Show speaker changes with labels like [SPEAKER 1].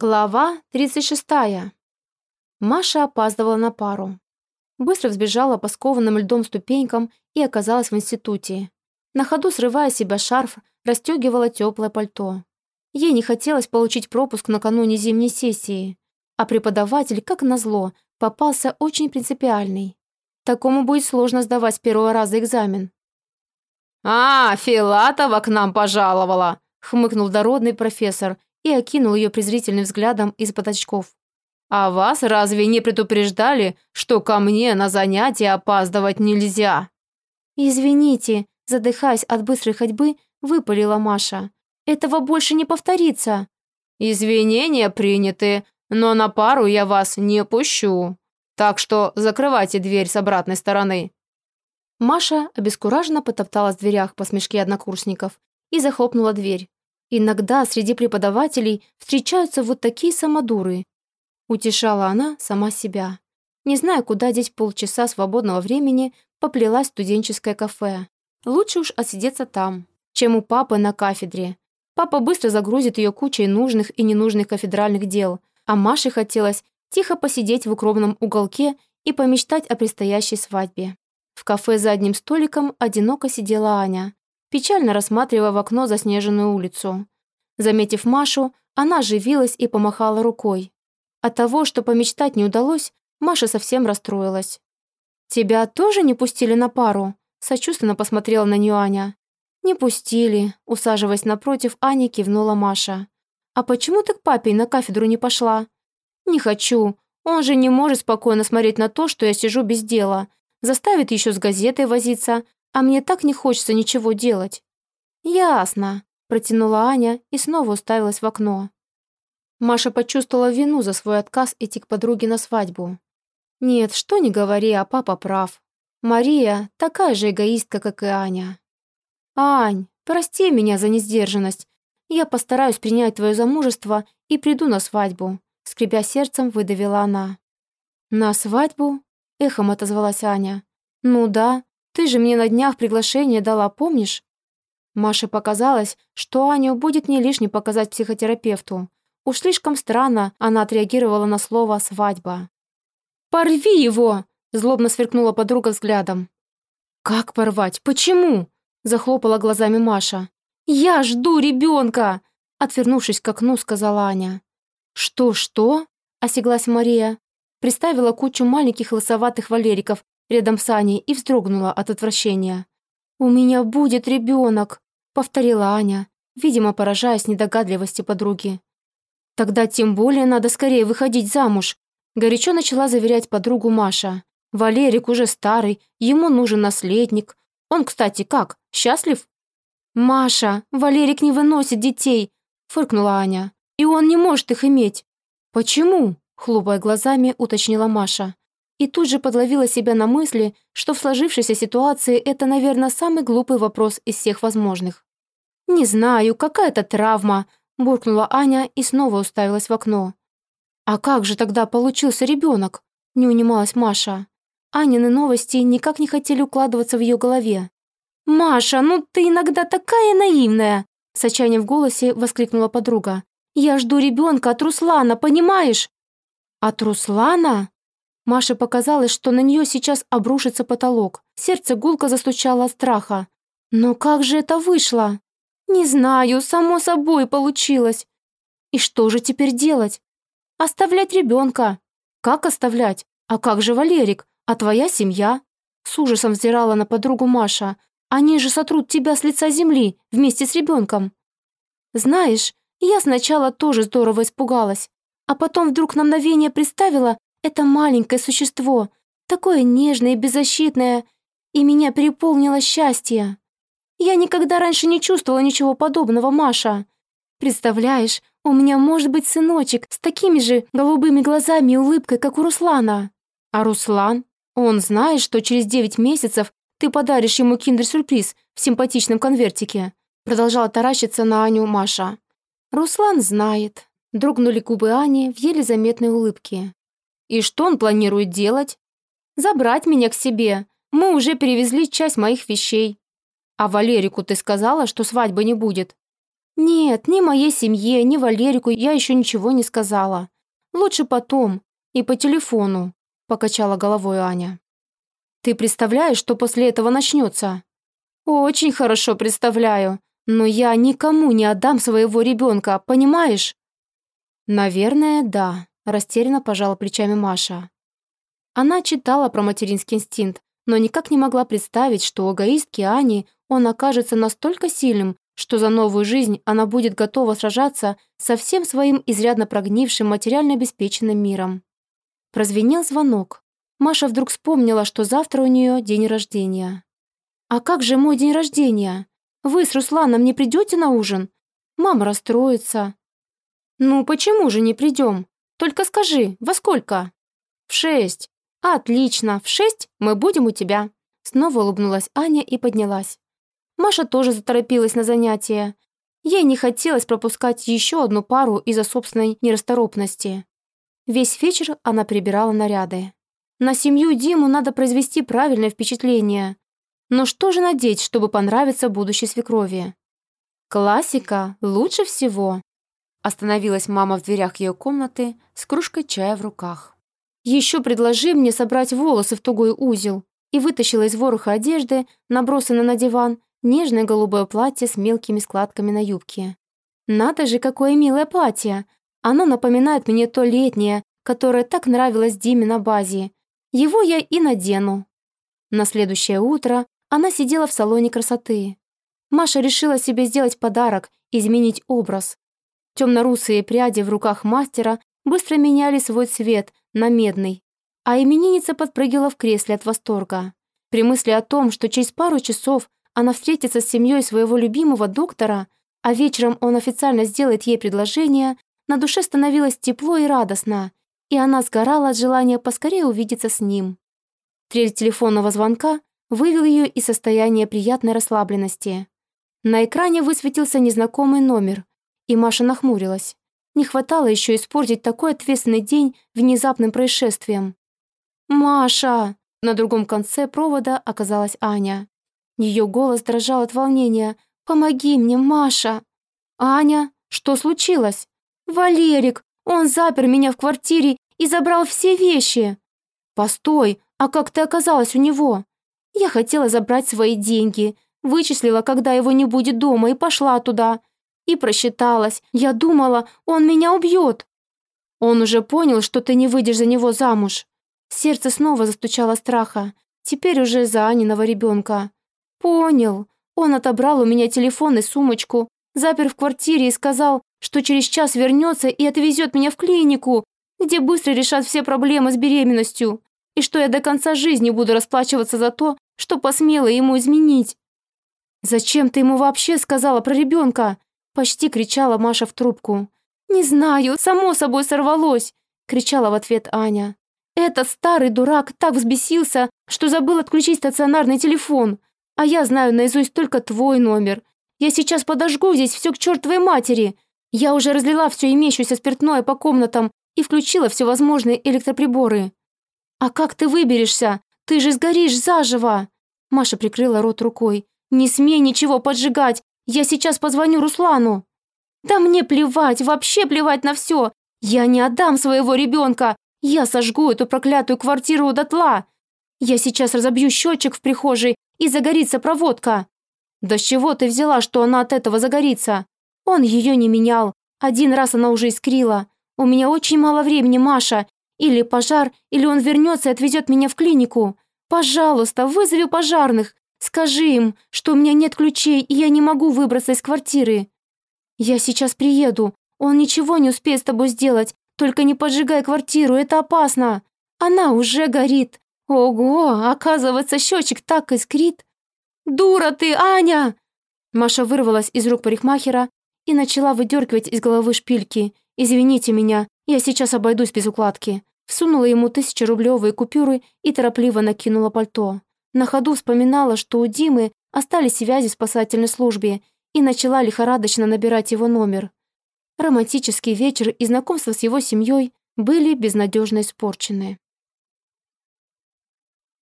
[SPEAKER 1] Глава 36. Маша опаздывала на пару. Быстро взбежала по скованным льдом ступенькам и оказалась в институте. На ходу, срывая себя шарф, расстегивала теплое пальто. Ей не хотелось получить пропуск накануне зимней сессии, а преподаватель, как назло, попался очень принципиальный. Такому будет сложно сдавать с первого раза экзамен.
[SPEAKER 2] «А, Филатова к нам пожаловала!» — хмыкнул дородный профессор и окинул ее презрительным взглядом из-под очков. «А вас разве не предупреждали, что ко мне на занятия опаздывать нельзя?»
[SPEAKER 1] «Извините», задыхаясь от быстрой ходьбы, выпалила Маша. «Этого больше не повторится».
[SPEAKER 2] «Извинения приняты, но на пару я вас не пущу. Так что закрывайте дверь с обратной стороны».
[SPEAKER 1] Маша обескураженно потопталась в дверях по смешке однокурсников и захлопнула дверь. Иногда среди преподавателей встречаются вот такие самодуры. Утешала она сама себя. Не зная, куда деть полчаса свободного времени, поплелась в студенческое кафе. Лучше уж отсидеться там, чем у папы на кафедре. Папа быстро загрузит ее кучей нужных и ненужных кафедральных дел, а Маше хотелось тихо посидеть в укромном уголке и помечтать о предстоящей свадьбе. В кафе за одним столиком одиноко сидела Аня печально рассматривая в окно заснеженную улицу. Заметив Машу, она оживилась и помахала рукой. От того, что помечтать не удалось, Маша совсем расстроилась. «Тебя тоже не пустили на пару?» Сочувственно посмотрела на нее Аня. «Не пустили», усаживаясь напротив, Ани кивнула Маша. «А почему ты к папе на кафедру не пошла?» «Не хочу. Он же не может спокойно смотреть на то, что я сижу без дела. Заставит еще с газетой возиться, а мне так не хочется ничего делать». «Ясно», — протянула Аня и снова уставилась в окно. Маша почувствовала вину за свой отказ идти к подруге на свадьбу. Нет, что ни говори, а папа прав. Мария такая же эгоистка, как и Аня. «Ань, прости меня за несдержанность. Я постараюсь принять твое замужество и приду на свадьбу», скребя сердцем, выдавила она. «На свадьбу?» — эхом отозвалась Аня. «Ну да, ты же мне на днях приглашение дала, помнишь?» Маше показалось, что Аню будет не лишне показать психотерапевту. Уж слишком странно она отреагировала на слово «свадьба». «Порви его!» – злобно сверкнула подруга взглядом. «Как порвать? Почему?» – захлопала глазами Маша. «Я жду ребенка!» – отвернувшись к окну, сказала Аня. «Что-что?» – осеглась Мария. Приставила кучу маленьких лысоватых валериков рядом с Аней и вздрогнула от отвращения. «У меня будет ребенок», — повторила Аня, видимо, поражаясь недогадливости подруги. «Тогда тем более надо скорее выходить замуж», — горячо начала заверять подругу Маша. «Валерик уже старый, ему нужен наследник. Он, кстати, как, счастлив?» «Маша, Валерик не выносит детей», — фыркнула Аня. «И он не может их иметь». «Почему?» — хлопая глазами, уточнила Маша и тут же подловила себя на мысли, что в сложившейся ситуации это, наверное, самый глупый вопрос из всех возможных. «Не знаю, какая-то травма», – буркнула Аня и снова уставилась в окно. «А как же тогда получился ребенок?» – не унималась Маша. Анины новости никак не хотели укладываться в ее голове. «Маша, ну ты иногда такая наивная!» С отчаянием в голосе воскликнула подруга. «Я жду ребенка от Руслана, понимаешь?» «От Руслана?» Маше показалось, что на нее сейчас обрушится потолок. Сердце гулко застучало от страха. Но как же это вышло? Не знаю, само собой получилось. И что же теперь делать? Оставлять ребенка. Как оставлять? А как же Валерик? А твоя семья? С ужасом взирала на подругу Маша. Они же сотрут тебя с лица земли вместе с ребенком. Знаешь, я сначала тоже здорово испугалась, а потом вдруг на мгновение представила, это маленькое существо, такое нежное и беззащитное, и меня переполнило счастье. Я никогда раньше не чувствовала ничего подобного, Маша. Представляешь, у меня может быть сыночек с такими же голубыми глазами и улыбкой, как у Руслана. А Руслан? Он знает, что через девять месяцев ты подаришь ему киндер-сюрприз в симпатичном конвертике. Продолжала таращиться на Аню Маша. Руслан знает. Дрогнули губы Ани в еле заметной улыбке. И что он планирует делать? Забрать меня к себе. Мы уже перевезли часть моих вещей. А Валерику ты сказала, что свадьбы не будет? «Нет, ни моей семье, ни Валерику я еще ничего не сказала. Лучше потом и по телефону», — покачала головой Аня. «Ты представляешь, что после этого начнется?» «Очень хорошо представляю, но я никому не отдам своего ребенка, понимаешь?» «Наверное, да», — растерянно пожала плечами Маша. Она читала про материнский инстинкт, но никак не могла представить, что у эгоистки Ани он окажется настолько сильным, что за новую жизнь она будет готова сражаться со всем своим изрядно прогнившим материально обеспеченным миром. Прозвенел звонок. Маша вдруг вспомнила, что завтра у нее день рождения. «А как же мой день рождения? Вы с Русланом не придете на ужин? Мама расстроится». «Ну, почему же не придем? Только скажи, во сколько?» «В шесть». «Отлично, в шесть мы будем у тебя». Снова улыбнулась Аня и поднялась. Маша тоже заторопилась на занятия. Ей не хотелось пропускать еще одну пару из-за собственной нерасторопности. Весь вечер она прибирала наряды. На семью Диму надо произвести правильное впечатление. Но что же надеть, чтобы понравиться будущей свекрови? Классика лучше всего. Остановилась мама в дверях ее комнаты с кружкой чая в руках. «Еще предложи мне собрать волосы в тугой узел», и вытащила из вороха одежды, набросанной на диван, Нежное голубое платье с мелкими складками на юбке. Надо же, какое милое платье! Оно напоминает мне то летнее, которое так нравилось Диме на базе. Его я и надену. На следующее утро она сидела в салоне красоты. Маша решила себе сделать подарок, изменить образ. Темно-русые пряди в руках мастера быстро меняли свой цвет на медный, а именинница подпрыгивала в кресле от восторга. При мысли о том, что через пару часов она встретится с семьей своего любимого доктора, а вечером он официально сделает ей предложение, на душе становилось тепло и радостно, и она сгорала от желания поскорее увидеться с ним. Трель телефонного звонка вывел ее из состояния приятной расслабленности. На экране высветился незнакомый номер, и Маша нахмурилась. Не хватало еще испортить такой ответственный день внезапным происшествием. «Маша!» На другом конце провода оказалась Аня. Ее голос дрожал от волнения. «Помоги мне, Маша!» «Аня, что случилось?» «Валерик! Он запер меня в квартире и забрал все вещи!» «Постой, а как ты оказалась у него?» «Я хотела забрать свои деньги, вычислила, когда его не будет дома, и пошла туда. И просчиталась. Я думала, он меня убьет!» «Он уже понял, что ты не выйдешь за него замуж!» Сердце снова застучало страха. Теперь уже за Аниного ребенка. «Понял. Он отобрал у меня телефон и сумочку, запер в квартире и сказал, что через час вернется и отвезет меня в клинику, где быстро решат все проблемы с беременностью, и что я до конца жизни буду расплачиваться за то, что посмела ему изменить». «Зачем ты ему вообще сказала про ребенка?» Почти кричала Маша в трубку. «Не знаю, само собой сорвалось!» Кричала в ответ Аня. «Этот старый дурак так взбесился, что забыл отключить стационарный телефон. А я знаю наизусть только твой номер. Я сейчас подожгу здесь все к чертовой матери. Я уже разлила все имеющееся спиртное по комнатам и включила всевозможные электроприборы. А как ты выберешься? Ты же сгоришь заживо!» Маша прикрыла рот рукой. «Не смей ничего поджигать! Я сейчас позвоню Руслану!» «Да мне плевать, вообще плевать на все! Я не отдам своего ребенка! Я сожгу эту проклятую квартиру дотла! Я сейчас разобью счетчик в прихожей и загорится проводка. Да с чего ты взяла, что она от этого загорится? Он ее не менял. Один раз она уже искрила. У меня очень мало времени, Маша. Или пожар, или он вернется и отвезет меня в клинику. Пожалуйста, вызови пожарных. Скажи им, что у меня нет ключей, и я не могу выбраться из квартиры. Я сейчас приеду. Он ничего не успеет с тобой сделать. Только не поджигай квартиру, это опасно. Она уже горит. Ого, оказывается, счетчик так искрит. Дура ты, Аня! Маша вырвалась из рук парикмахера и начала выдергивать из головы шпильки. «Извините меня, я сейчас обойдусь без укладки». Всунула ему тысячерублевые купюры и торопливо накинула пальто. На ходу вспоминала, что у Димы остались связи в спасательной службе и начала лихорадочно набирать его номер. Романтический вечер и знакомство с его семьей были безнадежно испорчены.